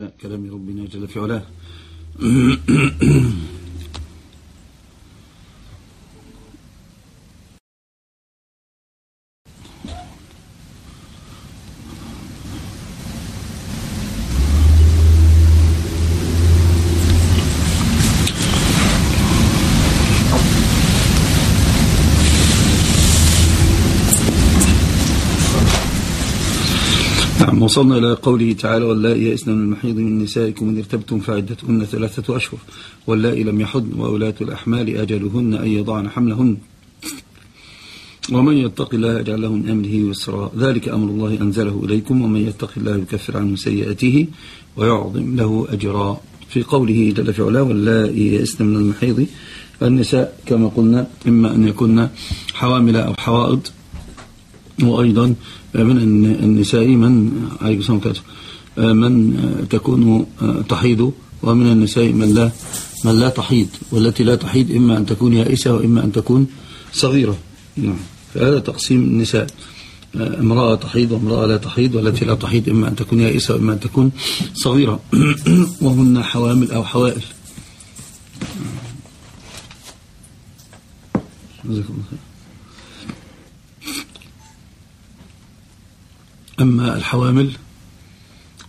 كلام ربنا جل في علاه نعم وصلنا إلى قوله تعالى واللائي يئسن من المحيض من نسائكم إن ارتبتم فعدتهن ثلاثة أشهر واللائي لم يحضن وأولاة الأحمال أجلهن أن يضعن حملهن ومن يتق الله يجعل له من أمره يسرا ذلك أمر الله أنزله إليكم ومن يتق الله يكفر عنه سيئاته ويعظم له أجرا في قوله جل في علاه واللائي يئسن من المحيض النساء كما قلنا إما أن يكون حوامل أو حوائض وأيضا من النساء من عليكم من تكون تحيض ومن النساء من لا من لا تحيض والتي لا تحيض إما أن تكون يائسة وإما أن تكون صغيرة. نعم. فهذا تقسيم النساء. امرأة تحيض وامرأة لا تحيض والتي لا تحيض إما أن تكون يائسة وإما أن تكون صغيرة. وهن حوامل أو حوائل جزاكم الله خير. أما الحوامل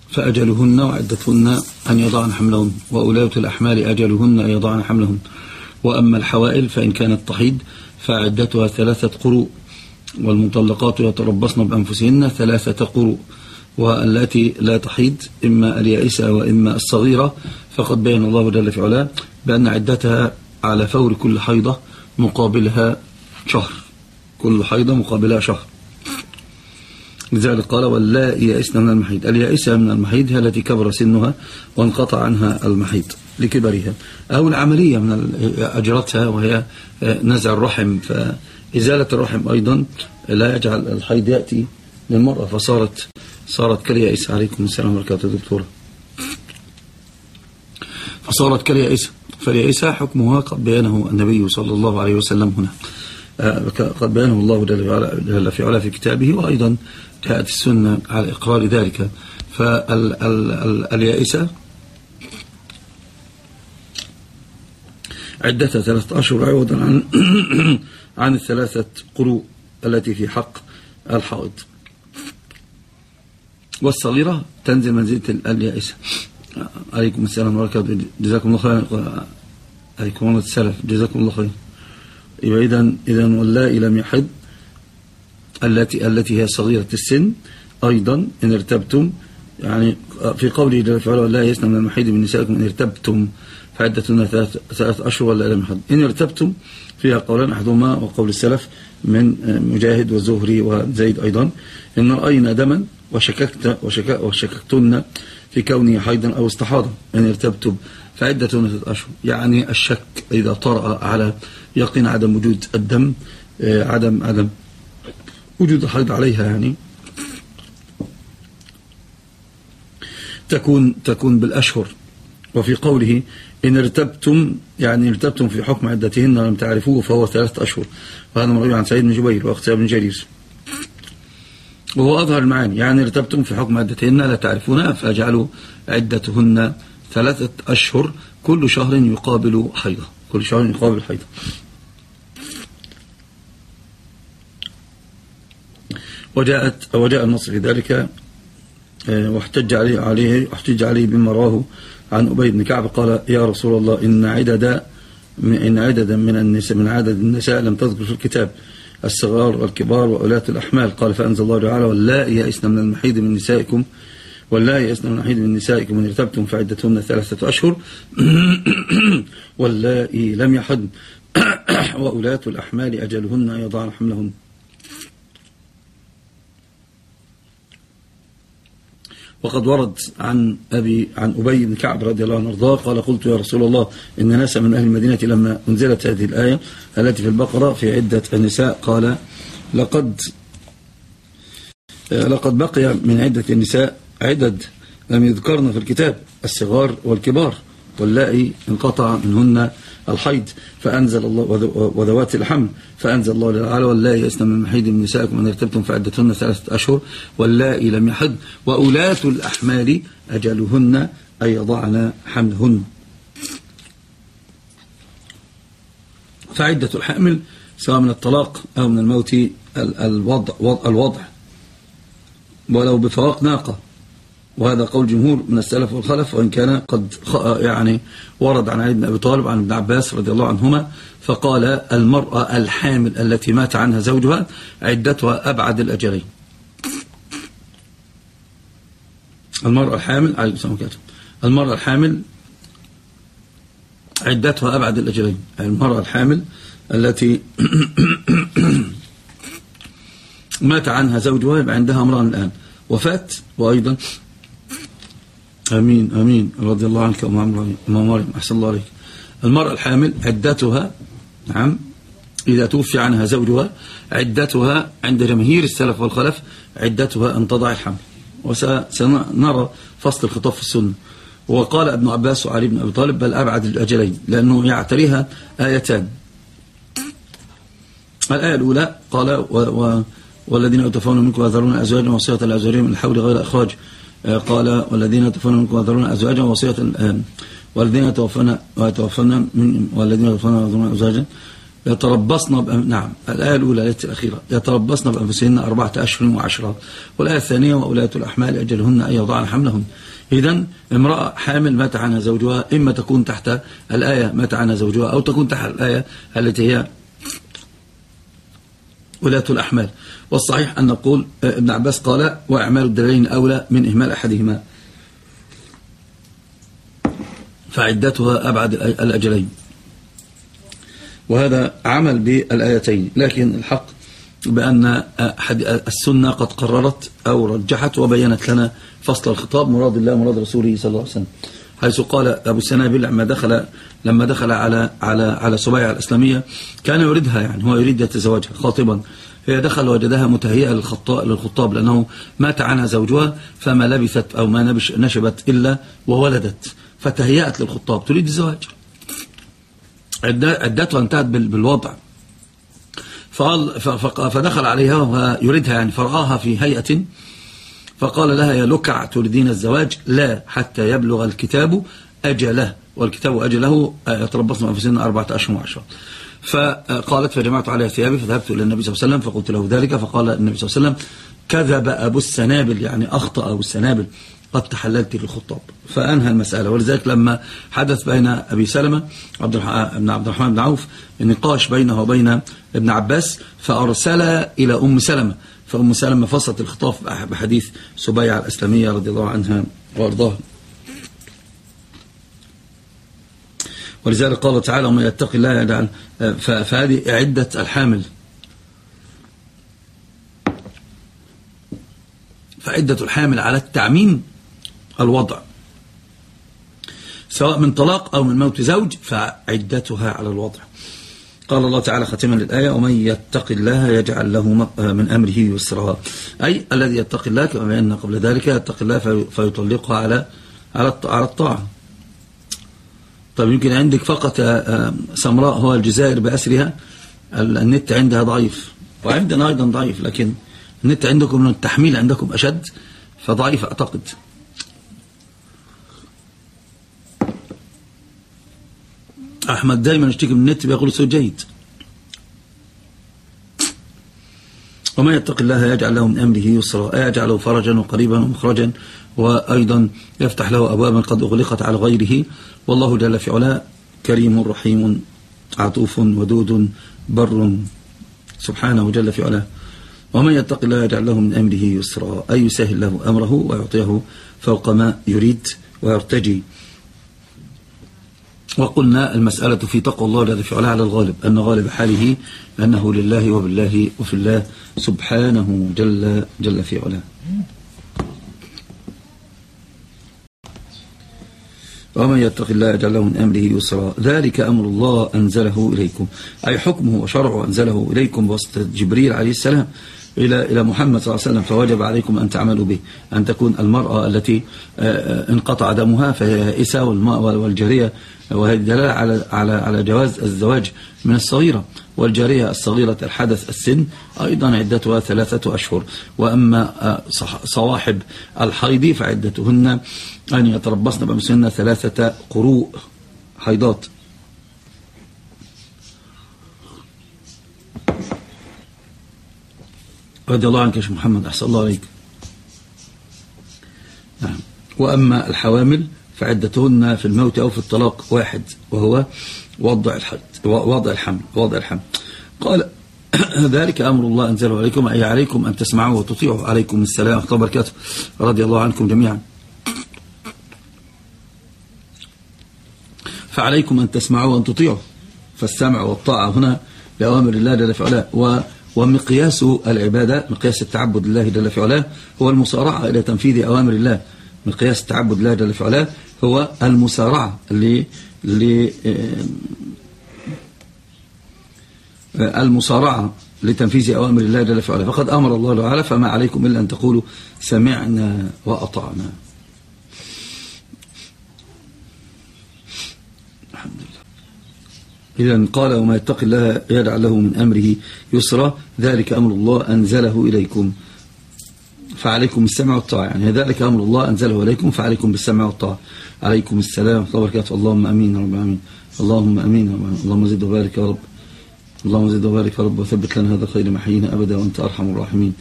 فأجلهن وعدتهن أن يضعن حملهن وأولاة الأحمال أجلهن أن يضعن حملهن وأما الحوائل فإن كانت تحيد فعدتها ثلاثة قروء والمطلقات يتربصن بأنفسهن ثلاثة قروء. والتي لا تحيد إما اليائسة وإما الصغيرة فقد بين الله جل في علاه بأن عدتها على فور كل حيضة مقابلها شهر. كل حيضة مقابلها شهر. لذلك قال واللائي يئسن من المحيض اليائسة من المحيض هي التي كبر سنها وانقطع عنها المحيض لكبرها. أو العملية من أجرتها وهي نزع الرحم. فإزالة الرحم أيضا لا يجعل الحيض يأتي للمرأة. فصارت صارت كاليائسة. عليكم السلام وبركاته دكتورة. فصارت كاليائسة. فاليائسة حكمها قد بيانه النبي صلى الله عليه وسلم هنا. قد بيانه الله جل في علا في كتابه. وأيضا جاءت السنة على إقرار ذلك. فاليائسة عدتها ثلاثة أشهر عوضا عن عن الثلاثة قروء التي في حق الحائض. والصغيرة تنزل منزلة اليائسة. عليكم السلام ورحمة جزاكم الله خيرا. عليكم الله السلام. جزاكم الله خيرا. إذا إذا واللائي لم يحد التي التي هي صغيرة السن أيضا إن ارتبتم. يعني في قوله جل في لا يسنى من المحيض من نسائكم إن ارتبتم. فعدتنا ثلاث, أشهر ولا لم يحد إن ارتبتم فيها قولان أحدهما وقول السلف من مجاهد وزهري وزيد أيضا إن رأينا دما وشككت وشكك وشككتن في كونه حيضا أو استحاضة إن ارتبتم. فعدتنا ثلاث أشهر. يعني الشك إذا طرأ على يقين عدم وجود الدم عدم عدم وجود الحيض عليها يعني. تكون تكون بالأشهر. وفي قوله إن ارتبتم يعني ارتبتم في حكم عدتهن ولم تعرفوه فهو ثلاثة أشهر. وهذا مروي عن سعيد بن جبير وأخت بن جرير. وهو أظهر المعاني يعني ارتبتم في حكم عدتهن لا تعرفونها فاجعلوا عدتهن ثلاثة أشهر كل شهر يقابل حيضة. كل شهر يقابل حيضة. وجاءت وجاء النص في ذلك واحتج عليه عليه احتج عليه بما رواه عن أبي بن كعب قال يا رسول الله إن عدد إن عددا من النساء من عدد النساء لم تذكر في الكتاب الصغار والكبار وأولاة الأحمال. قال فأنزل الله تعالى واللائي يئسن من المحيض من نسائكم واللائي يئسن من المحيض من نسائكم إن ارتبتم فعدتهن ثلاثة أشهر. واللائي لم يحضن وأولاة الأحمال أجلهن يضعن حملهن. وقد ورد عن أبي عن أبي بن كعب رضي الله عنه وارضاه قال قلت يا رسول الله إن ناسا من أهل المدينة لما أنزلت هذه الآية التي في البقرة في عدة النساء قال لقد لقد بقي من عدة النساء عدد لم يذكرن في الكتاب الصغار والكبار واللائي انقطع منهن الحيض فأنزل الله وذوات الحمل فأنزل الله تعالى واللائي يسن من محيض من نسائكم أن ارتبتم فعدتهن ثلاثة أشهر واللائي لم يحد وأولاة الأحمال أجلهن أن يضعن حملهن. فعدة الحامل سواء من الطلاق أو من الموت الوضع, الوضع. ولو بفراق ناقة وهذا قول جمهور من السلف والخلف وإن كان قد يعني ورد عن علي بن أبي طالب عن ابن عباس رضي الله عنهما فقال المرأة الحامل التي مات عنها زوجها عدتها أبعد الأجلين المرأة الحامل عليه السلام المرأة الحامل عدتها أبعد الأجلين المرأة الحامل التي مات عنها زوجها يبقى عندها امرأة الآن. وفات وأيضا أمين أمين. رضي الله عنك أم مريم أحسن الله عليك. المرأة الحامل عدتها نعم إذا توفي عنها زوجها عدتها عند جماهير السلف والخلف عدتها أن تضع الحمل. وسنرى فصل الخطاب في السنة. وقال ابن عباس وعلي بن أبي طالب بل أبعد الأجلين لأنه يعتريها آيتان. الآية الأولى قال و و والذين يتوفون منكم ويذرون أزواجا وصية لأزواجهم من الحول غير إخراج قال والذين يتوفون منكم ويذرون أزواجا وصية آه، والذين يتوفون ويتوفون من والذين يتوفون ويذرون أزواجا. يتربصن نعم الآية الأولى التي الأخيرة. يتربصن بأنفسهن أربعة أشهر وعشرة. والآية الثانية وأولاة الأحمال أجلهن أن يضعن حملهن. إذا امرأة حامل مات عنها زوجها إما تكون تحت الآية مات عنها زوجها أو تكون تحت الآية التي هي ولاة الأحمال. والصحيح أن نقول آه، ابن عباس قال وأعمال الدليلين أولى من إهمال أحدهما. فعدتها أبعد الأجلين. وهذا عمل بالآيتين. لكن الحق بأن آه، السنة قد قررت أو رجحت وبينت لنا فصل الخطاب مراد الله مراد رسوله صلى الله عليه وسلم. حيث قال أبو السنابل لما دخل لما دخل على على على سبيعة الإسلامية كان يريدها يعني هو يريد يتزوجها خاطبا. هي دخل وجدها متهيئة للخطاب لأنه مات عنها زوجها فما لبثت أو ما نشبت إلا وولدت فتهيأت للخطاب. تريد الزواج. عدتها انتهت بالوضع. فدخل عليها وهو يريدها يعني فرآها في هيئة فقال لها يا لكع تريدين الزواج؟ لا حتى يبلغ الكتاب أجله. والكتاب أجله يتربصن أنفسهن أربعة أشهر وعشرة. فقالت فجمعت عليها ثيابي فذهبت إلى النبي صلى الله عليه وسلم فقلت له ذلك فقال النبي صلى الله عليه وسلم كذب أبو السنابل. يعني أخطأ أبو السنابل قد تحللت للخطاب. فأنهى المسألة. ولذلك لما حدث بين أبي سلمة عبد بن عبد الرحمن بن عوف النقاش بينه وبين ابن عباس فأرسل إلى أم سلمة. فأم سلمة فصلت الخطاب بحديث سبيعة الأسلامية رضي الله عنها وأرضاها ولذلك قال تعالى ومن يتق الله يجعل فهذه عدة الحامل. فعدة الحامل على التعميم الوضع. سواء من طلاق أو من موت زوج فعدتها على الوضع. قال الله تعالى ختما للآية ومن يتق الله يجعل له من أمره يسرا. أي الذي يتق الله كما بينا قبل ذلك يتق الله فيطلقها على على الطاعة. طيب يمكن عندك فقط آه، سمراء هو الجزائر بأسرها النت عندها ضعيف. وعندنا أيضا ضعيف لكن النت عندكم التحميل عندكم أشد فضعيف أعتقد. أحمد دائما يشتكي من النت بيقول صوت جيد. وما يتق الله يجعل له من أمره يسرا يجعله فرجا وقريبا ومخرجا وأيضا يفتح له أبوابا قد أغلقت على غيره. والله جل في علاه كريم رحيم عطوف ودود بر سبحانه جل في علاه. ومن يتق الله يجعل له من أمره يسرا أي يسهل له أمره ويعطيه فوق ما يريد ويرتجي. وقلنا المسألة في تقوى الله الذي فعلها على الغالب أن غالب حاله أنه لله وبالله وفي الله سبحانه جل, جل في علاه. ومن يتق الله يجعل له من أمره يسرا. ذلك أمر الله أنزله إليكم. أي حكمه وشرعه أنزله إليكم بواسطة جبريل عليه السلام إلى إلى محمد صلى الله عليه وسلم فوجب عليكم أن تعملوا به أن تكون المرأة التي انقطع دمها فهي إساء والجارية وهذه دلالة على على على جواز الزواج من الصغيرة. والجارية الصغيرة الحدث السن أيضا عدتها ثلاثة أشهر. وأما صواحب الحيض فعدتهن أن يتربصن بمسن ثلاثة قروء حيضات. رضي الله عنك يا شيخ محمد أحسن الله عليك. نعم. وأما الحوامل فعدتهن في الموت أو في الطلاق واحد وهو وضع الحد وضع الحمل وضع الحمل. قال ذلك أمر الله أنزله عليكم أي عليكم أن تسمعوا وتطيعوا عليكم السلام ورحمة الله وبركاته. رضي الله عنكم جميعا. فعليكم أن تسمعوا وأن تطيعوا فالسمع والطاعة هنا لأوامر الله جل في علاه ومقياس العبادة مقياس التعبد لله جل في علاه هو المسارعة إلى تنفيذ أوامر الله. مقياس التعبد لله جل في علاه هو المسارعة ل المصارعة لتنفيذ أوامر الله جل في علاه فقد أمر الله تعالى فما عليكم إلا أن تقولوا سمعنا وأطعنا. إذا قال وما يتق الله يجعل له من أمره يسرا ذلك أمر الله أنزله إليكم. فعليكم السمع والطاعة. يعني ذلك أمر الله أنزله إليكم فعليكم بالسمع والطاعة. عليكم السلام ورحمة الله وبركاته. اللهم أمين رب العالمين. اللهم أمين رب اللهم زد وبارك يا رب. اللهم زد وبارك يا رب وثبت لنا هذا خير محيينا أبدا وأنت أرحم الراحمين.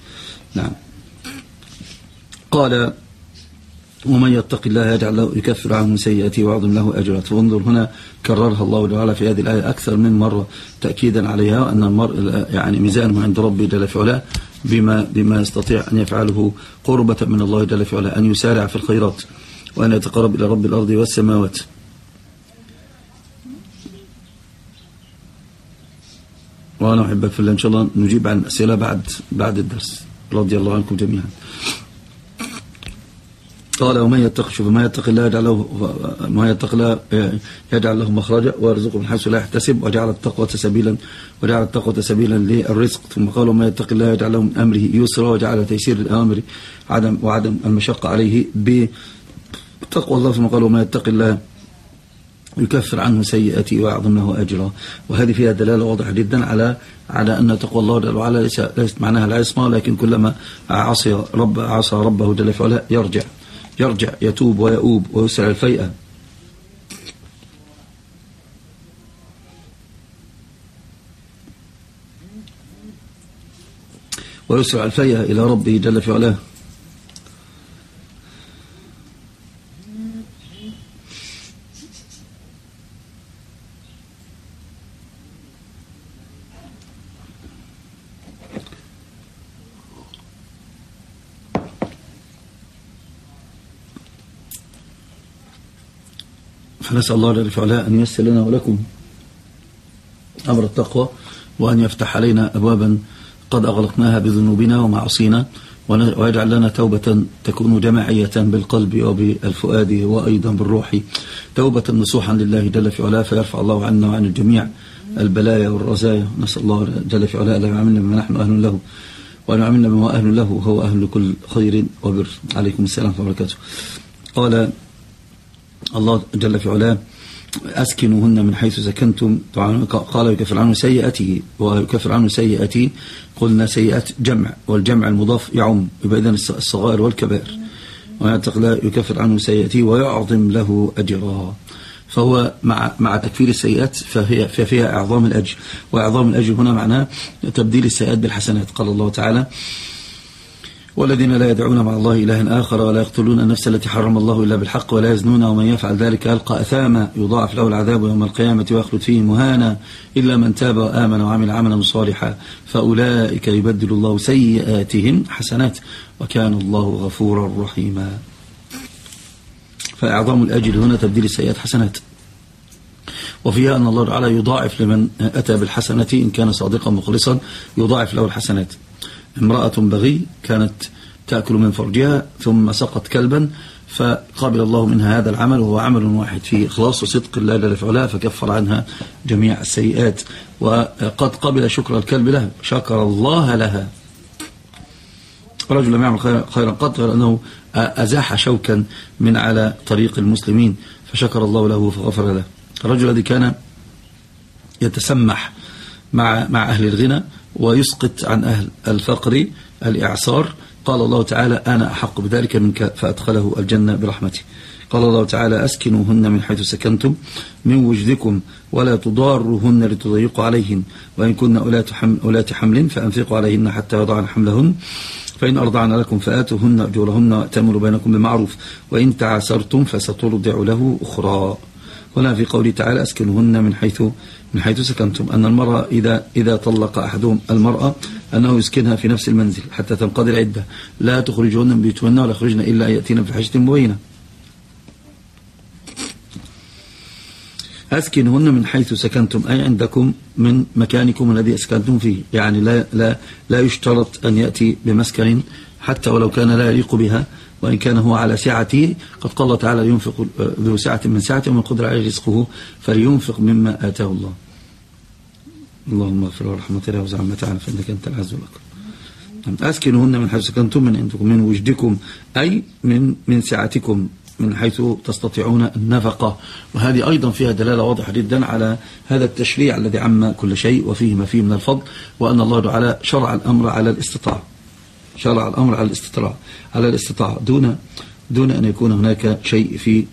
نعم. قال ومن يتق الله يجعل له يكفر عنه سيئاته ويعظم له أجرا وانظر هنا كررها الله تعالى في هذه الآية أكثر من مرة تأكيدا عليها أن المرء يعني ميزانه عند ربه جل في علاه بما, بما يستطيع أن يفعله قربة من الله جل في علاه أن يسارع في الخيرات وأن يتقرب إلى رب الأرض والسماوات. وأنا أحبك في الله. إن شاء الله نجيب عن أسئلة بعد بعد الدرس. رضي الله عنكم جميعا. قال ومن يتق شوف ما يتق الله يجعل له ما يتق الله يجعل له مخرجا ويرزقه من حيث لا يحتسب وجعل التقوى سبيلا وجعل التقوى سبيلا للرزق. ثم قال وما يتق الله يجعل له من أمره يسرا وجعل تيسير الأمر عدم وعدم المشقة عليه بتقوى الله. ثم قال وما يتق الله يكفر عنه سيئاته ويعظم له أجرا. وهذه فيها دلالة واضحة جدا على على أن تقوى الله جل وعلا ليست معناها العصمه لكن كلما عصي رب عصى ربه جل وعلا يرجع. يرجع يتوب ويؤوب ويسرع الفيئة. ويسرع الفيئة إلى ربه جل في علاه. فنسأل الله جل وعلا أن ييسر لنا ولكم أمر التقوى وأن يفتح علينا أبوابا قد أغلقناها بذنوبنا ومعصينا ويجعل لنا توبة تكون جماعية بالقلب وبالفؤاد وأيضا بالروح. توبة نصوحا لله جل في علاه فيرفع الله عنا وعن الجميع البلايا والرزايا. نسأل الله جل في علاه أن يعاملنا بما نحن أهل له وأن يعاملنا بما أهل له وهو أهل كل خير وبر. عليكم السلام ورحمة الله وبركاته. قال الله جل في علاه أسكنوهن من حيث سكنتم. قال يكفر عنه سيئته ويكفر عنه سيئته قلنا سيئات جمع والجمع المضاف يعم يبقى إذن الصغائر والكبائر. ويعتق لا يكفر عنه سيئته ويعظم له أجرا. فهو مع مع تكفير السيئات فهي فيها إعظام الأجر. وإعظام الأجر هنا معناه تبديل السيئات بالحسنات. قال الله تعالى والذين لا يدعون مع الله إلها آخر ولا يقتلون النفس التي حرم الله إلا بالحق ولا يزنون ومن يفعل ذلك يلقى أثاما يضاعف له العذاب يوم القيامة ويخلد فيه مهانا إلا من تاب وآمن وعمل عملا صالحا فأولئك يبدل الله سيئاتهم حسنات وكان الله غفورا رحيما. فإعظام الأجر هنا تبديل السيئات حسنات. وفيها أن الله تعالى يضاعف لمن أتى بالحسنة إن كان صادقا مخلصا يضاعف له الحسنات. امرأة بغي كانت تأكل من فرجها ثم سقط كلبا فقبل الله منها هذا العمل وهو عمل واحد فيه إخلاص وصدق الله في فكفر عنها جميع السيئات. وقد قبل شكر الكلب لها شكر الله لها. رجل لم يعمل خيرا قط غير أنه أزاح شوكا من على طريق المسلمين فشكر الله له فغفر له. الرجل الذي كان يتسمح مع مع أهل الغنى ويسقط عن أهل الفقر الإعصار. قال الله تعالى أنا أحق بذلك منك فأدخله الجنة برحمته قال الله تعالى أسكنوهن من حيث سكنتم من وجدكم ولا تضاروهن لتضيقوا عليهن. وإن كن أولات حمل فأنفقوا عليهن حتى يضعن حملهن. فإن أرضعن لكم فآتوهن أجورهن وأتمروا بينكم بالمعروف. وإن تعاسرتم فسترضع له أخرى. هنا في قوله تعالى أسكنوهن من حيث من حيث سكنتم أن المرأة إذا إذا طلق أحدهم المرأة أنه يسكنها في نفس المنزل حتى تنقضي العدة. لا تخرجهن من بيوتهن ولا يخرجن إلا أن يأتين بفحشة مبينة. أسكنهن من حيث سكنتم أي عندكم من مكانكم الذي أسكنتم فيه. يعني لا, لا, لا يشترط أن يأتي بمسكن حتى ولو كان لا يليق بها وإن كان هو على سعته قد قال الله تعالى ينفق ذو سعة من سعته ومن قدر عليه رزقه فلينفق مما آتاه الله. اللهم اغفر ورحمة الله وزع تعالى فإنك أنت العز والأكرم. أسكنهن من حيث سكنتم من عندكم من وجدكم أي من من سعتكم من حيث تستطيعون النفقة. وهذه أيضا فيها دلالة واضحة جدا على هذا التشريع الذي عم كل شيء وفيه ما فيه من الفضل وأن الله تعالى شرع الأمر على الاستطاعة. شرع الأمر على الاستطاعة على الاستطاعة. دون دون أن يكون هناك شيء في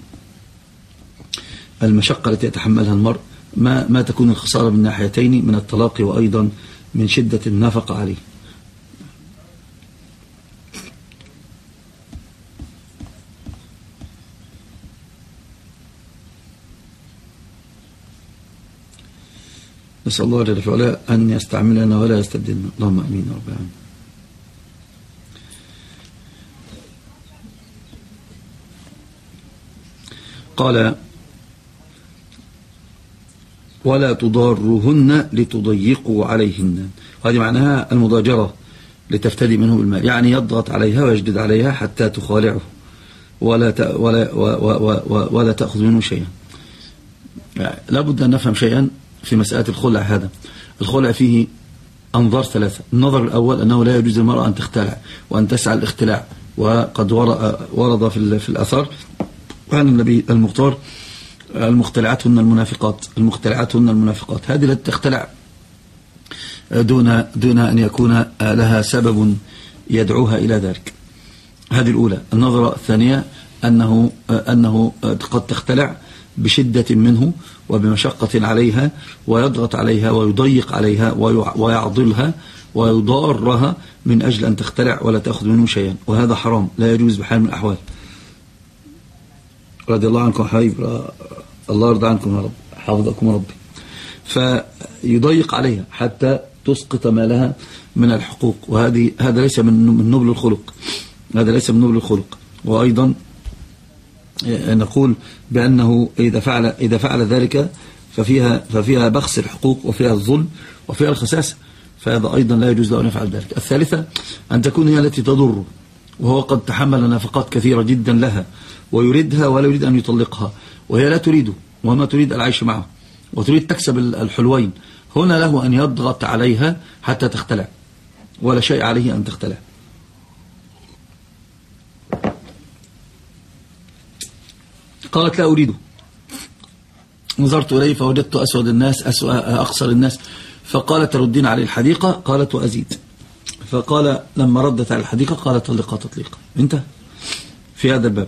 المشقة التي يتحملها المرء. ما ما تكون الخسارة من ناحيتين من التلاقي وأيضا من شدة النفقة عليه. نسأل الله جل أن يستعملنا ولا يستبدلنا. اللهم أمين رب العالمين. قال ولا تضارهن لتضيقوا عليهن. وهذه معناها المضاجرة لتفتدي منه بالمال يعني يضغط عليها ويجدد عليها حتى تخالعه. ولا ولا ولا تأخذ منه شيئا. لابد أن نفهم شيئا في مسألة الخلع هذا. الخلع فيه أنظار ثلاثة. النظر الأول أنه لا يجوز للمرأة أن تختلع وأن تسعى الاختلاع وقد ورد في الأثر عن النبي المختار المختلعات هن المنافقات المختلعات هن المنافقات. هذه التي تختلع دون دون أن يكون لها سبب يدعوها إلى ذلك. هذه الأولى. النظرة الثانية أنه, أنه قد تختلع بشدة منه وبمشقة عليها ويضغط عليها ويضيق عليها ويعضلها ويضارها من أجل أن تختلع ولا تأخذ منه شيئا. وهذا حرام لا يجوز بحال من الأحوال. رضي الله عنكم حبيب. الله يرضى عنكم يا رب. حافظكم ربي. فيضيق عليها حتى تسقط مالها من الحقوق. وهذه هذا ليس من نبل الخلق. هذا ليس من نبل الخلق. وأيضا نقول بأنه إذا فعل, إذا فعل ذلك ففيها, ففيها بخس الحقوق وفيها الظلم وفيها الخساسة فهذا أيضا لا يجوز له أن يفعل ذلك. الثالثة أن تكون هي التي تضر. وهو قد تحمل نفقات كثيرة جدا لها ويريدها ولا يريد أن يطلقها. وهي لا تريده وما تريد العيش معه وتريد تكسب الحلوين. هنا له أن يضغط عليها حتى تختلع ولا شيء عليه أن تختلع. قالت لا أريده. نظرت إليه فوجدت أسود الناس أقصر الناس. فقالت تردين عليه الحديقة؟ قالت وأزيد فقال لما ردت على الحديقة قالت طلقها تطليقا انتهى في هذا الباب.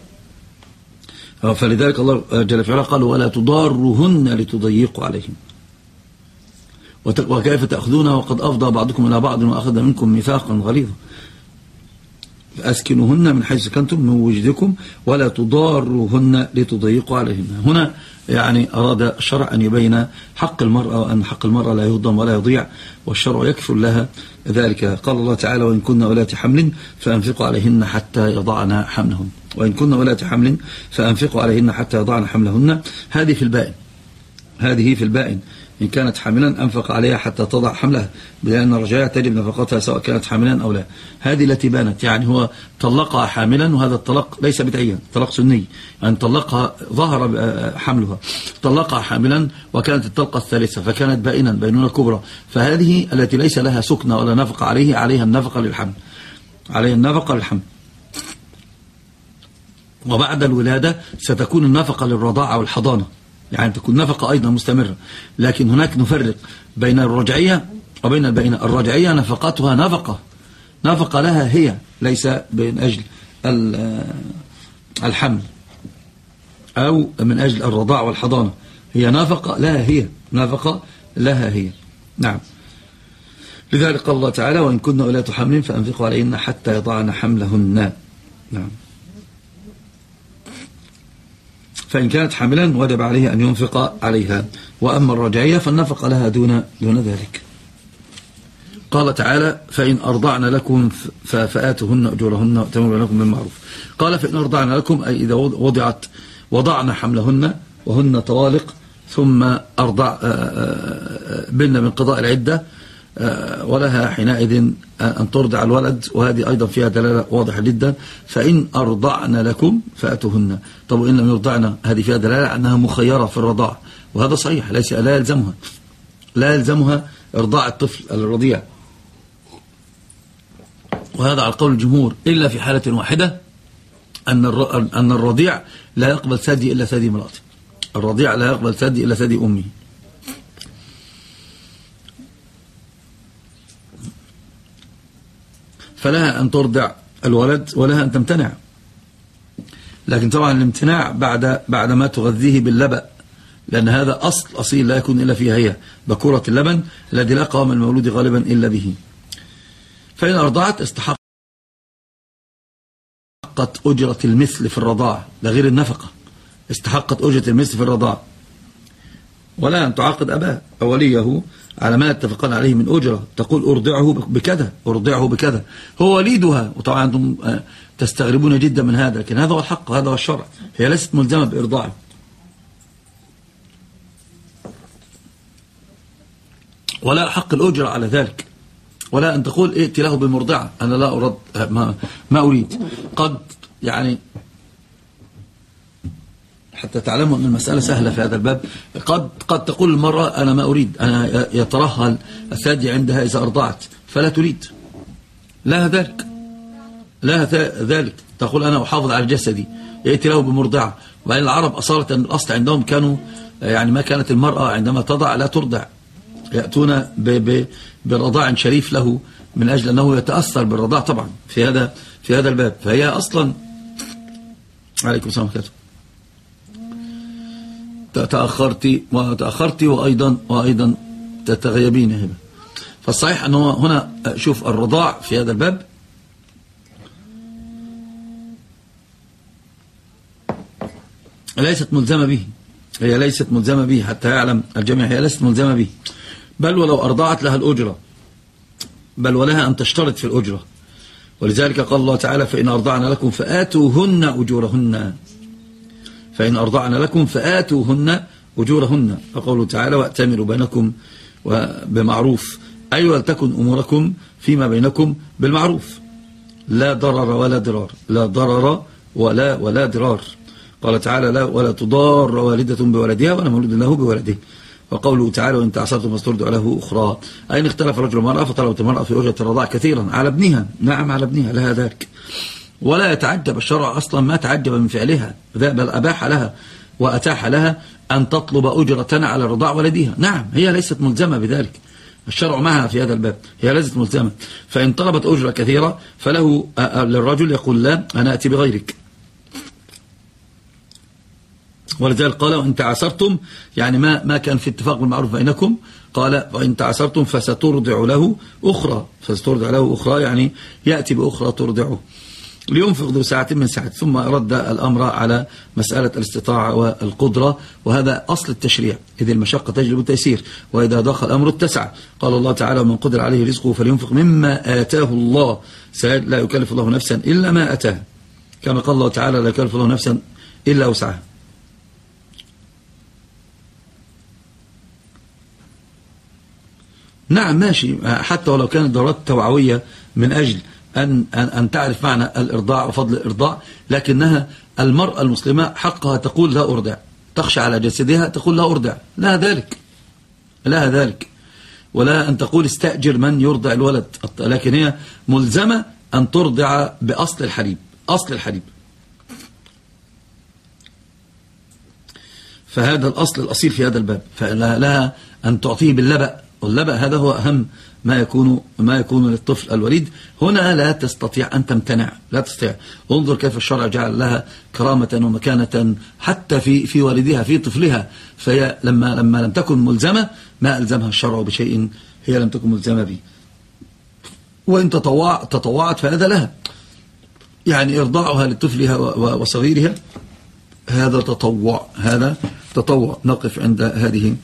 فلذلك الله جل وعلا قال ولا تضارهن لتضيقوا عليهم. وكيف تأخذونها وقد أفضى بعضكم إلى بعض وأخذ منكم ميثاقا غليظا. أسكنوهن من حيث سكنتم من وجدكم ولا تضاروهن لتضيقوا عليهن. هنا يعني أراد الشرع أن يبين حق المرأة وأن حق المرأة لا يهضم ولا يضيع والشرع يكفل لها. ذلك قال الله تعالى وإن كن ولاة حمل فأنفقوا عليهن حتى يضعن حملهن. وإن كن ولاة حمل فأنفقوا عليهن حتى يضعن حملهن. هذه في البائن. هذه في البائن. إن كانت حاملا أنفق عليها حتى تضع حملها لأن الرجاء تجب نفقتها سواء كانت حاملا أو لا. هذه التي بانت يعني هو طلقها حاملا وهذا الطلاق ليس بدعيا طلاق سني. يعني طلقها ظهر حملها. طلقها حاملا وكانت الطلقة الثالثة فكانت بائنا بينونة كبرى. فهذه التي ليس لها سكنة ولا نفقة عليه عليها النفقة للحمل. عليه النفقة للحمل. وبعد الولادة ستكون النفقة للرضاعة والحضانة. يعني تكون نفقة أيضا مستمرة. لكن هناك نفرق بين الرجعية وبين البينة الرجعية نفقتها نفقة. نفقة لها هي ليس بين أجل الحمل. أو من أجل الرضاع والحضانة. هي نفقة لها هي. نفقة لها هي. نعم. لذلك قال الله تعالى وإن كنا أولاة حمل فأنفقوا عليهن حتى يضعن حملهن. نعم. فإن كانت حاملا وجب عليه أن ينفق عليها وأما الرجعية فالنفق لها دون, دون ذلك. قال تعالى فإن أرضعن لكم فآتهن أجورهن وأتمروا لكم بالمعروف. قال فإن أرضعن لكم أي إذا وضعت وضعن حملهن وهن طوالق ثم أرضع بنا من قضاء العدة ولها حينئذ أن ترضع الولد وهذه أيضا فيها دلالة واضحة جدا. فإن أرضعن لكم فأتوهن. طب وإن لم يرضعن هذه فيها دلالة أنها مخيرة في الرضاع. وهذا صحيح ليس لا يلزمها. لا يلزمها إرضاع الطفل الرضيع. وهذا على قول الجمهور إلا في حالة واحدة أن أن الرضيع لا يقبل ثدي إلا ثدي امرأته. الرضيع لا يقبل ثدي إلا ثدي أمه. فلها أن ترضع الولد ولها أن تمتنع. لكن طبعا الامتناع بعد بعد ما تغذيه باللبأ لأن هذا أصل أصيل لا يكون إلا فيها هي بكورة اللبن الذي لا قام المولود غالبا إلا به. فإن أرضعت استحقت أجرة المثل في الرضاع ده غير النفقة. استحقت أجرة المثل في الرضاع. ولا أن تعاقد أباه أو وليه على ما اتفقنا عليه من أجرة. تقول أرضعه بكذا أرضعه بكذا. هو وليدها. وطبعا أنتم آه، تستغربون جدا من هذا لكن هذا هو الحق هذا هو الشرع. هي ليست ملزمة بإرضاعه. ولا حق الأجرة على ذلك. ولا أن تقول ائت له بمرضعة. أنا لا أرد ما, ما أريد. قد يعني حتى تعلموا أن المسألة سهلة في هذا الباب. قد قد تقول المرأة أنا ما أريد أنا يترهل الثدي عندها إذا أرضعت فلا تريد. لها ذلك. لها ذلك. تقول أنا أحافظ على جسدي يأتي له بمرضعة. وبعدين العرب أصالة أن الأصل عندهم كانوا يعني ما كانت المرأة عندما تضع لا ترضع. يأتون برضاع شريف له من أجل أنه يتأثر بالرضاع. طبعا في هذا في هذا الباب. فهي أصلا عليكم السلام عليكم تأخرت وتأخرت وأيضا وأيضا تتغيبين هنا فالصحيح أنه هنا شوف الرضاع في هذا الباب. ليست ملزمة به. هي ليست ملزمة به حتى يعلم الجميع. هي ليست ملزمة به. بل ولو أرضعت لها الأجرة. بل ولها أن تشترط في الأجرة. ولذلك قال الله تعالى فإن أرضعنا لكم فآتوهن أجورهن. فإن أرضعن لكم فآتوهن أجورهن. فقوله تعالى وأتمروا بينكم بمعروف أي ولتكن أموركم فيما بينكم بالمعروف. لا ضرر ولا ضرار. لا ضرر ولا ولا ضرار. قال تعالى لا ولا تضار والدة بولدها ولا مولود له بولده. وقوله تعالى وإن تعصرتم فاسترضع له أخرى. أين اختلف الرجل والمرأة؟ فطلبت المرأة في أجرة الرضاع كثيرا على ابنها. نعم على ابنها. لها ذلك. ولا يتعجب الشرع أصلا ما تعجب من فعلها بل أباح لها وأتاح لها أن تطلب أجرة على رضاع ولدها نعم هي ليست ملزمة بذلك. الشرع معها في هذا الباب هي ليست ملزمة. فإن طلبت أجرة كثيرة فله للرجل يقول لا أنا أتي بغيرك. ولذلك قال وإن تعسرتم يعني ما ما كان في اتفاق بالمعروف بينكم قال وإن تعسرتم فسترضع له أخرى. فسترضع له أخرى يعني يأتي بأخرى ترضعه. لينفق ذو ساعة من ساعة ثم رد الأمر على مسألة الاستطاعة والقدرة وهذا أصل التشريع. إذ المشقة تجلب التيسير وإذا ضاق الأمر اتسع. قال الله تعالى من قدر عليه رزقه فلينفق مما آتاه الله. لا يكلف الله نفسا إلا ما أتاه كما قال الله تعالى لا يكلف الله نفسا إلا وسعها. نعم ماشي. حتى ولو كانت ضرورات توعوية من أجل أن, أن, أن تعرف معنى الإرضاع وفضل الإرضاع لكنها المرأة المسلمة حقها تقول لا أرضع. تخشى على جسدها تقول لا أرضع. لا ذلك. لا ذلك. ولا أن تقول استأجر من يرضع الولد. لكن هي ملزمة أن ترضع بأصل الحليب. أصل الحليب. فهذا الأصل الأصيل في هذا الباب. فلها أن تعطيه باللبأ. واللبأ هذا هو أهم ما يكون ما يكون للطفل الوليد. هنا لا تستطيع أن تمتنع لا تستطيع. انظر كيف الشرع جعل لها كرامة ومكانة حتى في في والدها في طفلها. فهي لما لما لم تكن ملزمة ما ألزمها الشرع بشيء هي لم تكن ملزمة به. وإن تطوع تطوعت فهذا لها. يعني إرضاعها لطفلها وصغيرها هذا تطوع هذا تطوع. نقف عند هذه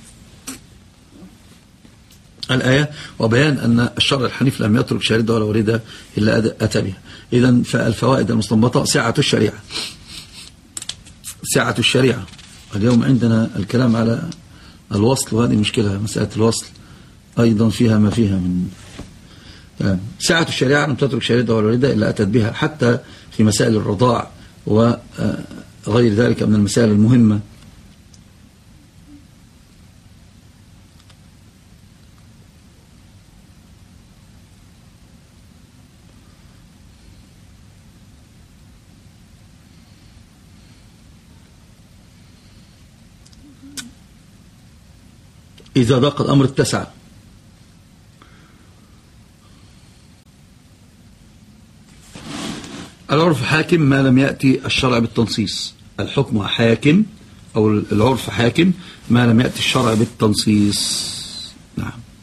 الآية وبيان أن الشرع الحنيف لم يترك شاردة ولا وردة إلا أتى بها إذا فالفوائد المستنبطة سعة الشريعة. سعة الشريعة. اليوم عندنا الكلام على الوصل وهذه مشكلة مسألة الوصل. أيضا فيها ما فيها من سعة الشريعة لم تترك شاردة ولا وردة إلا أتت بها حتى في مسائل الرضاع وغير ذلك من المسائل المهمة. إذا ضاق الأمر اتسع. العرف حاكم ما لم يأتي الشرع بالتنصيص. الحكم حاكم أو العرف حاكم ما لم يأتي الشرع بالتنصيص.